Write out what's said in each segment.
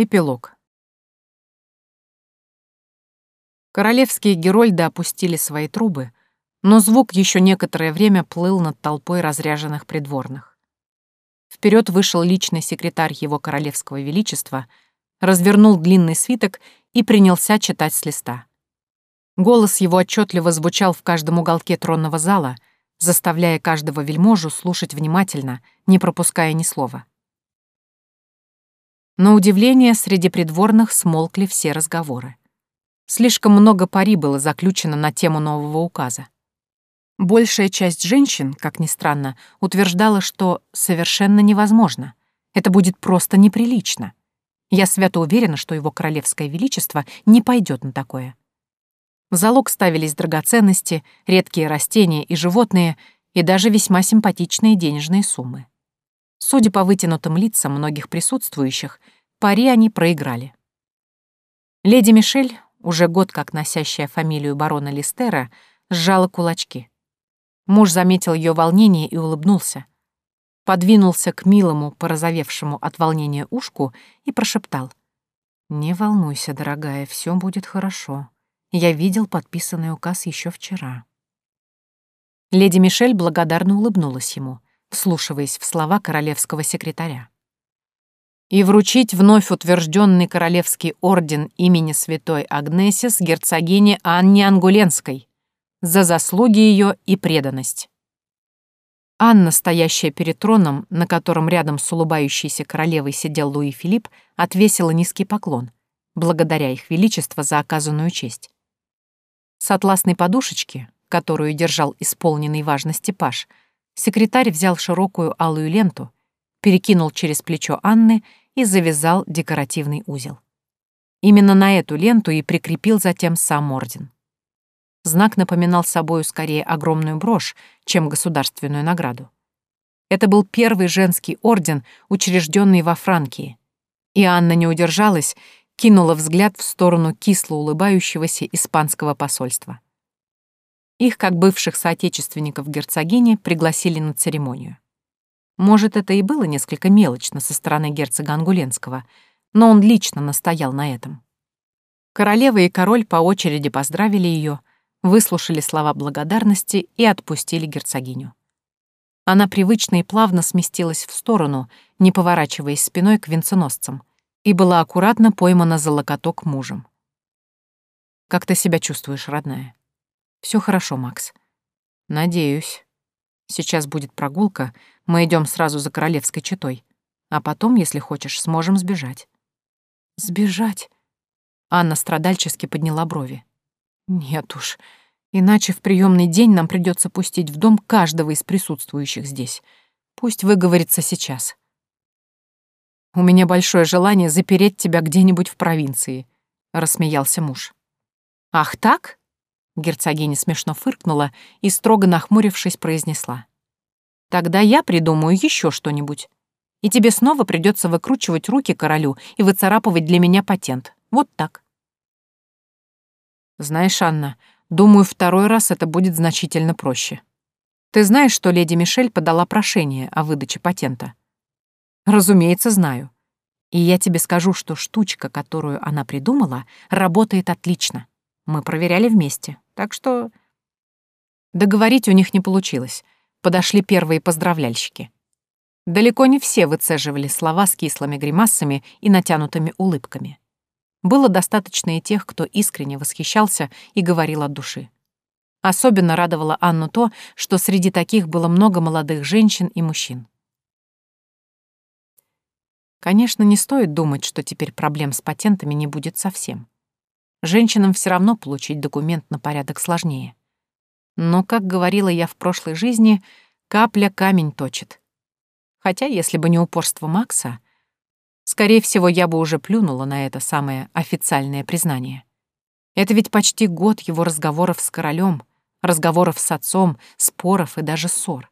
Эпилог. Королевские герольды опустили свои трубы, но звук еще некоторое время плыл над толпой разряженных придворных. Вперед вышел личный секретарь его королевского величества, развернул длинный свиток и принялся читать с листа. Голос его отчетливо звучал в каждом уголке тронного зала, заставляя каждого вельможу слушать внимательно, не пропуская ни слова. На удивление, среди придворных смолкли все разговоры. Слишком много пари было заключено на тему нового указа. Большая часть женщин, как ни странно, утверждала, что совершенно невозможно. Это будет просто неприлично. Я свято уверена, что его королевское величество не пойдет на такое. В залог ставились драгоценности, редкие растения и животные, и даже весьма симпатичные денежные суммы. Судя по вытянутым лицам многих присутствующих, пари они проиграли. Леди Мишель, уже год как носящая фамилию барона Листера, сжала кулачки. Муж заметил ее волнение и улыбнулся. Подвинулся к милому, порозовевшему от волнения ушку и прошептал. «Не волнуйся, дорогая, все будет хорошо. Я видел подписанный указ еще вчера». Леди Мишель благодарно улыбнулась ему — вслушиваясь в слова королевского секретаря. И вручить вновь утвержденный королевский орден имени святой Агнесис герцогине Анне Ангуленской за заслуги ее и преданность. Анна, стоящая перед троном, на котором рядом с улыбающейся королевой сидел Луи Филипп, отвесила низкий поклон, благодаря их величество за оказанную честь. С атласной подушечки, которую держал исполненный важности паш, Секретарь взял широкую алую ленту, перекинул через плечо Анны и завязал декоративный узел. Именно на эту ленту и прикрепил затем сам орден. Знак напоминал собою скорее огромную брошь, чем государственную награду. Это был первый женский орден, учрежденный во Франкии. И Анна не удержалась, кинула взгляд в сторону кисло улыбающегося испанского посольства. Их, как бывших соотечественников герцогини, пригласили на церемонию. Может, это и было несколько мелочно со стороны герцога Ангуленского, но он лично настоял на этом. Королева и король по очереди поздравили ее, выслушали слова благодарности и отпустили герцогиню. Она привычно и плавно сместилась в сторону, не поворачиваясь спиной к венценосцам, и была аккуратно поймана за локоток мужем. «Как ты себя чувствуешь, родная?» Все хорошо, Макс. Надеюсь. Сейчас будет прогулка, мы идем сразу за королевской четой. А потом, если хочешь, сможем сбежать. Сбежать? Анна страдальчески подняла брови. Нет уж, иначе в приемный день нам придется пустить в дом каждого из присутствующих здесь. Пусть выговорится сейчас. У меня большое желание запереть тебя где-нибудь в провинции, рассмеялся муж. Ах так? Герцогиня смешно фыркнула и, строго нахмурившись, произнесла. «Тогда я придумаю еще что-нибудь. И тебе снова придется выкручивать руки королю и выцарапывать для меня патент. Вот так». «Знаешь, Анна, думаю, второй раз это будет значительно проще. Ты знаешь, что леди Мишель подала прошение о выдаче патента?» «Разумеется, знаю. И я тебе скажу, что штучка, которую она придумала, работает отлично. Мы проверяли вместе, так что... Договорить у них не получилось. Подошли первые поздравляльщики. Далеко не все выцеживали слова с кислыми гримасами и натянутыми улыбками. Было достаточно и тех, кто искренне восхищался и говорил от души. Особенно радовало Анну то, что среди таких было много молодых женщин и мужчин. Конечно, не стоит думать, что теперь проблем с патентами не будет совсем. Женщинам все равно получить документ на порядок сложнее. Но, как говорила я в прошлой жизни, капля камень точит. Хотя, если бы не упорство Макса, скорее всего, я бы уже плюнула на это самое официальное признание. Это ведь почти год его разговоров с королем, разговоров с отцом, споров и даже ссор.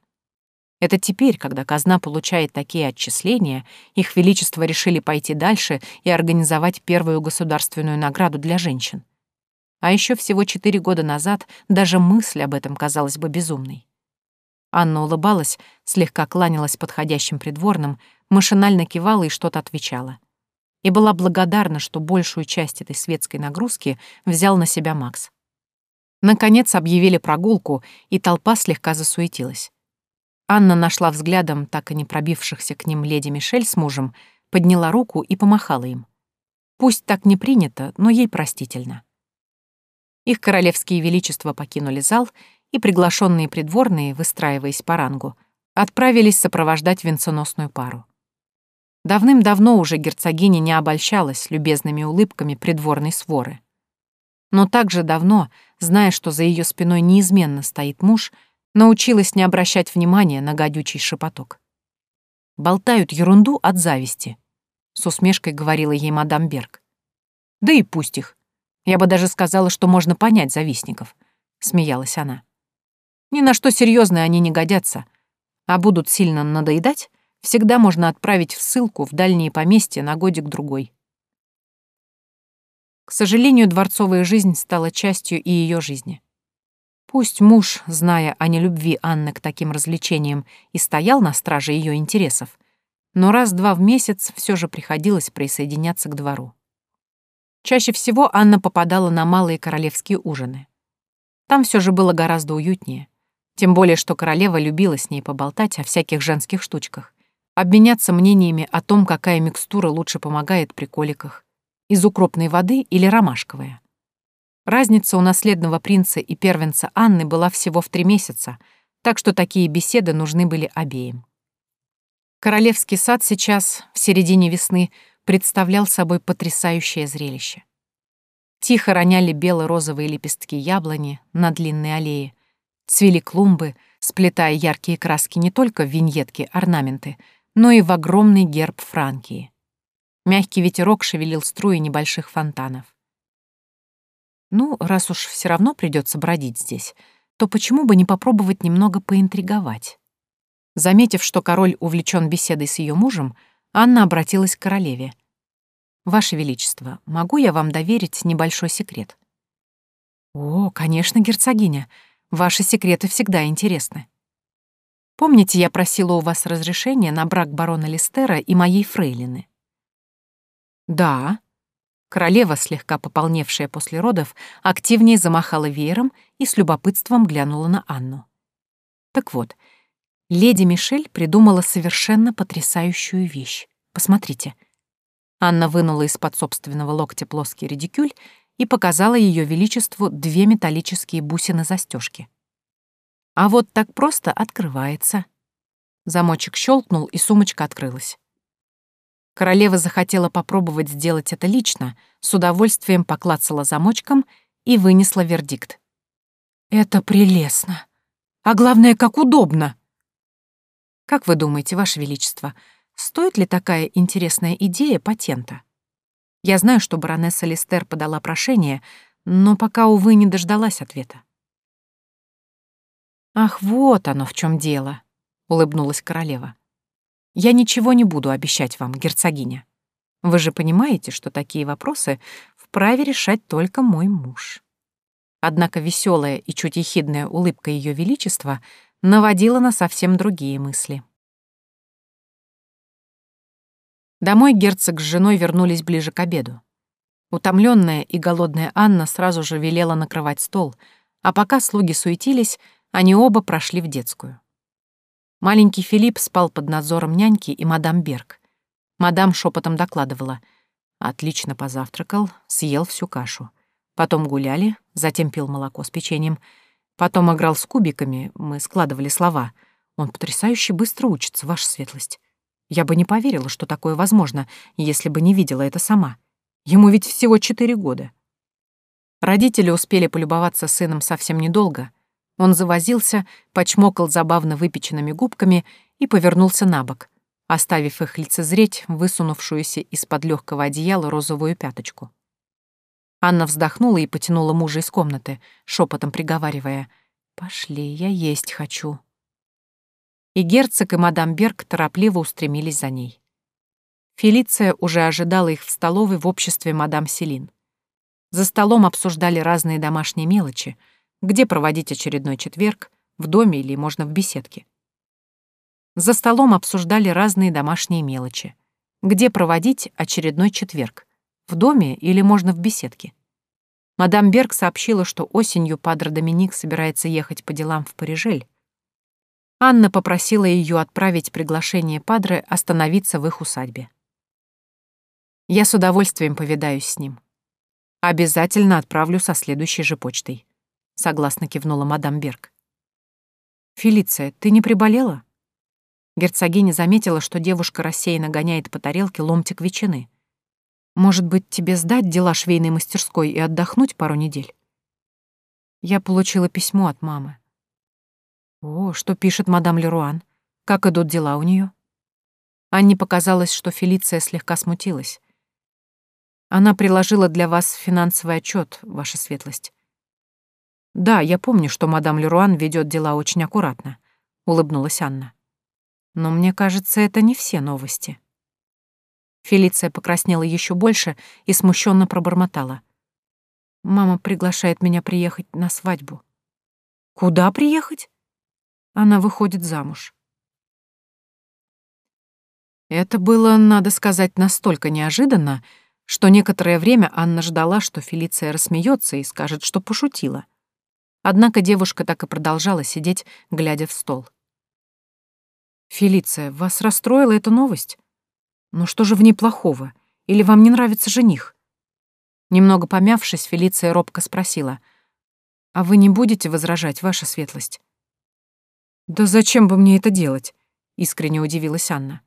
Это теперь, когда казна получает такие отчисления, их величество решили пойти дальше и организовать первую государственную награду для женщин. А еще всего четыре года назад даже мысль об этом казалась бы безумной. Анна улыбалась, слегка кланялась подходящим придворным, машинально кивала и что-то отвечала. и была благодарна, что большую часть этой светской нагрузки взял на себя Макс. Наконец объявили прогулку, и толпа слегка засуетилась. Анна нашла взглядом так и не пробившихся к ним леди Мишель с мужем, подняла руку и помахала им. Пусть так не принято, но ей простительно. Их королевские величества покинули зал, и приглашенные придворные, выстраиваясь по рангу, отправились сопровождать венценосную пару. Давным-давно уже герцогиня не обольщалась любезными улыбками придворной своры. Но также давно, зная, что за ее спиной неизменно стоит муж, научилась не обращать внимания на гадючий шепоток. «Болтают ерунду от зависти», — с усмешкой говорила ей мадам Берг. «Да и пусть их. Я бы даже сказала, что можно понять завистников», — смеялась она. «Ни на что серьезное они не годятся, а будут сильно надоедать, всегда можно отправить в ссылку в дальние поместья на годик-другой. К сожалению, дворцовая жизнь стала частью и ее жизни. Пусть муж, зная о нелюбви Анны к таким развлечениям, и стоял на страже ее интересов, но раз-два в месяц все же приходилось присоединяться к двору. Чаще всего Анна попадала на малые королевские ужины. Там все же было гораздо уютнее. Тем более, что королева любила с ней поболтать о всяких женских штучках обменяться мнениями о том, какая микстура лучше помогает при коликах, из укропной воды или ромашковая. Разница у наследного принца и первенца Анны была всего в три месяца, так что такие беседы нужны были обеим. Королевский сад сейчас, в середине весны, представлял собой потрясающее зрелище. Тихо роняли бело-розовые лепестки яблони на длинной аллее, цвели клумбы, сплетая яркие краски не только в виньетки, орнаменты — но и в огромный герб Франкии. Мягкий ветерок шевелил струи небольших фонтанов. Ну, раз уж все равно придется бродить здесь, то почему бы не попробовать немного поинтриговать? Заметив, что король увлечен беседой с ее мужем, Анна обратилась к королеве. «Ваше Величество, могу я вам доверить небольшой секрет?» «О, конечно, герцогиня. Ваши секреты всегда интересны». Помните, я просила у вас разрешения на брак барона Листера и моей фрейлины? Да. Королева, слегка пополневшая после родов, активнее замахала веером и с любопытством глянула на Анну. Так вот, леди Мишель придумала совершенно потрясающую вещь. Посмотрите. Анна вынула из-под собственного локтя плоский редикюль и показала ее величеству две металлические бусины застежки. А вот так просто открывается. Замочек щелкнул, и сумочка открылась. Королева захотела попробовать сделать это лично, с удовольствием поклацала замочком и вынесла вердикт. «Это прелестно. А главное, как удобно!» «Как вы думаете, Ваше Величество, стоит ли такая интересная идея патента? Я знаю, что баронесса Листер подала прошение, но пока, увы, не дождалась ответа. «Ах, вот оно в чем дело», — улыбнулась королева. «Я ничего не буду обещать вам, герцогиня. Вы же понимаете, что такие вопросы вправе решать только мой муж». Однако веселая и чуть ехидная улыбка Ее Величества наводила на совсем другие мысли. Домой герцог с женой вернулись ближе к обеду. Утомленная и голодная Анна сразу же велела накрывать стол, а пока слуги суетились, они оба прошли в детскую. Маленький Филипп спал под надзором няньки и мадам Берг. Мадам шепотом докладывала. Отлично позавтракал, съел всю кашу. Потом гуляли, затем пил молоко с печеньем. Потом играл с кубиками, мы складывали слова. Он потрясающе быстро учится, ваша светлость. Я бы не поверила, что такое возможно, если бы не видела это сама. Ему ведь всего четыре года. Родители успели полюбоваться сыном совсем недолго, он завозился, почмокал забавно выпеченными губками и повернулся на бок, оставив их лицезреть высунувшуюся из-под легкого одеяла розовую пяточку. Анна вздохнула и потянула мужа из комнаты, шепотом приговаривая «Пошли, я есть хочу». И герцог и мадам Берг торопливо устремились за ней. Фелиция уже ожидала их в столовой в обществе мадам Селин. За столом обсуждали разные домашние мелочи — где проводить очередной четверг, в доме или, можно, в беседке. За столом обсуждали разные домашние мелочи. где проводить очередной четверг. В доме или можно в беседке. Мадам Берг сообщила, что осенью Падре Доминик собирается ехать по делам в Парижель. Анна попросила ее отправить приглашение Падре остановиться в их усадьбе. Я с удовольствием повидаюсь с ним. Обязательно отправлю со следующей же почтой. Согласно кивнула мадам Берг. Фелиция, ты не приболела? Герцогиня заметила, что девушка рассеянно гоняет по тарелке ломтик ветчины. Может быть, тебе сдать дела швейной мастерской и отдохнуть пару недель? Я получила письмо от мамы. О, что пишет мадам Леруан? Как идут дела у нее? Анне показалось, что Фелиция слегка смутилась. Она приложила для вас финансовый отчет, ваша светлость. Да, я помню, что мадам Леруан ведет дела очень аккуратно, улыбнулась Анна. Но мне кажется, это не все новости. Фелиция покраснела еще больше и смущенно пробормотала. Мама приглашает меня приехать на свадьбу. Куда приехать? Она выходит замуж. Это было, надо сказать, настолько неожиданно, что некоторое время Анна ждала, что Фелиция рассмеется и скажет, что пошутила. Однако девушка так и продолжала сидеть, глядя в стол. «Фелиция, вас расстроила эта новость? Ну что же в ней плохого? Или вам не нравится жених?» Немного помявшись, Фелиция робко спросила. «А вы не будете возражать, ваша светлость?» «Да зачем бы мне это делать?» — искренне удивилась Анна.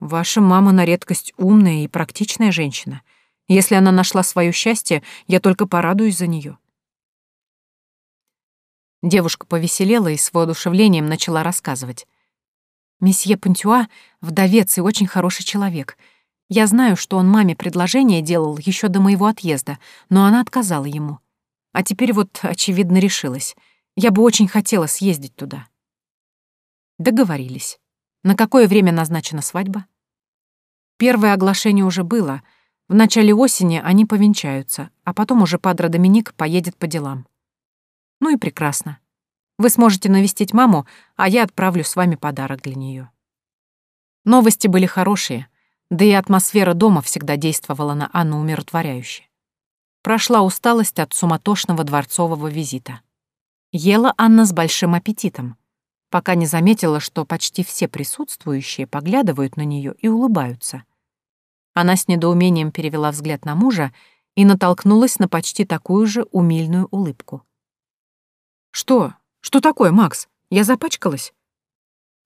Ваша мама на редкость умная и практичная женщина. Если она нашла свое счастье, я только порадуюсь за нее. Девушка повеселела и с воодушевлением начала рассказывать. «Месье Пантюа — вдовец и очень хороший человек. Я знаю, что он маме предложение делал еще до моего отъезда, но она отказала ему. А теперь вот, очевидно, решилась. Я бы очень хотела съездить туда». Договорились. На какое время назначена свадьба? Первое оглашение уже было. В начале осени они повенчаются, а потом уже Падре Доминик поедет по делам. Ну и прекрасно. Вы сможете навестить маму, а я отправлю с вами подарок для нее. Новости были хорошие, да и атмосфера дома всегда действовала на Анну умиротворяюще. Прошла усталость от суматошного дворцового визита. Ела Анна с большим аппетитом, пока не заметила, что почти все присутствующие поглядывают на нее и улыбаются. Она с недоумением перевела взгляд на мужа и натолкнулась на почти такую же умильную улыбку. «Что? Что такое, Макс? Я запачкалась?»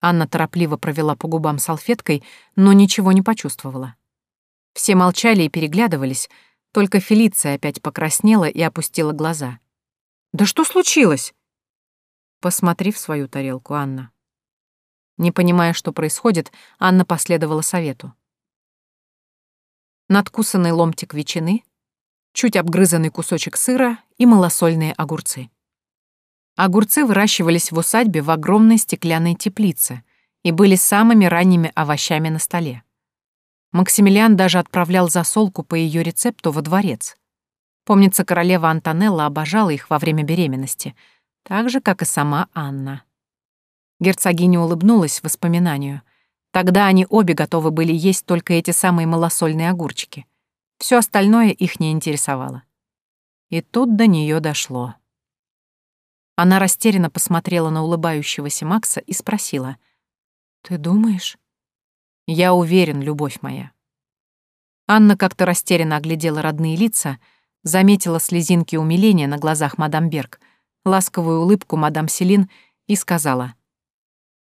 Анна торопливо провела по губам салфеткой, но ничего не почувствовала. Все молчали и переглядывались, только Фелиция опять покраснела и опустила глаза. «Да что случилось?» «Посмотри в свою тарелку, Анна». Не понимая, что происходит, Анна последовала совету надкусанный ломтик ветчины, чуть обгрызанный кусочек сыра и малосольные огурцы. Огурцы выращивались в усадьбе в огромной стеклянной теплице и были самыми ранними овощами на столе. Максимилиан даже отправлял засолку по ее рецепту во дворец. Помнится, королева Антонелла обожала их во время беременности, так же, как и сама Анна. Герцогиня улыбнулась воспоминанию — Тогда они обе готовы были есть только эти самые малосольные огурчики. Все остальное их не интересовало. И тут до нее дошло. Она растерянно посмотрела на улыбающегося Макса и спросила. «Ты думаешь?» «Я уверен, любовь моя». Анна как-то растерянно оглядела родные лица, заметила слезинки умиления на глазах мадам Берг, ласковую улыбку мадам Селин и сказала —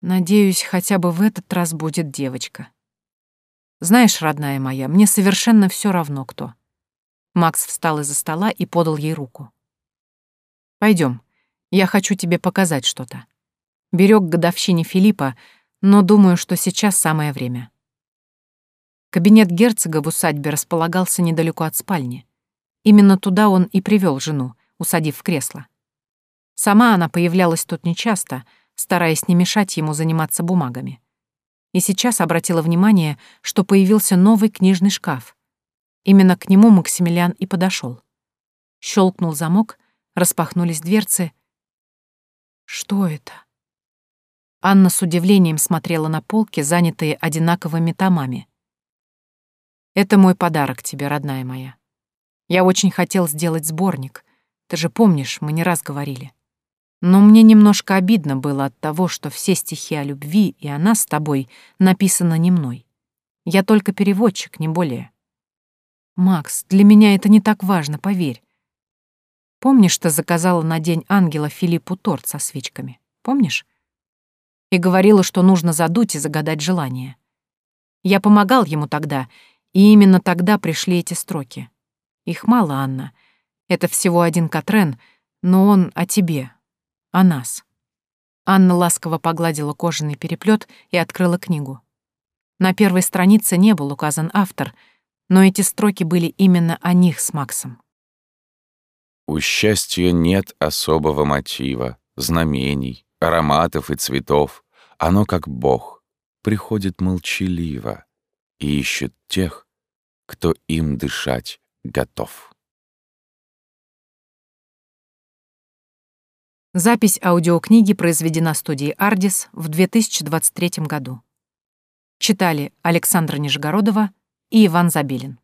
Надеюсь, хотя бы в этот раз будет девочка. Знаешь, родная моя, мне совершенно все равно кто. Макс встал из-за стола и подал ей руку. Пойдем, я хочу тебе показать что-то. Берег годовщине Филиппа, но думаю, что сейчас самое время. Кабинет герцога в усадьбе располагался недалеко от спальни. Именно туда он и привел жену, усадив в кресло. Сама она появлялась тут нечасто — стараясь не мешать ему заниматься бумагами. И сейчас обратила внимание, что появился новый книжный шкаф. Именно к нему Максимилиан и подошел. Щелкнул замок, распахнулись дверцы. Что это? Анна с удивлением смотрела на полки, занятые одинаковыми томами. Это мой подарок тебе, родная моя. Я очень хотел сделать сборник. Ты же помнишь, мы не раз говорили. Но мне немножко обидно было от того, что все стихи о любви и о нас с тобой написаны не мной. Я только переводчик, не более. Макс, для меня это не так важно, поверь. Помнишь, ты заказала на День Ангела Филиппу торт со свечками? Помнишь? И говорила, что нужно задуть и загадать желание. Я помогал ему тогда, и именно тогда пришли эти строки. Их мало, Анна. Это всего один Катрен, но он о тебе, о нас. Анна ласково погладила кожаный переплет и открыла книгу. На первой странице не был указан автор, но эти строки были именно о них с Максом. У счастья нет особого мотива, знамений, ароматов и цветов. Оно, как Бог, приходит молчаливо и ищет тех, кто им дышать готов. Запись аудиокниги произведена студией «Ардис» в 2023 году. Читали Александра Нижегородова и Иван Забелин.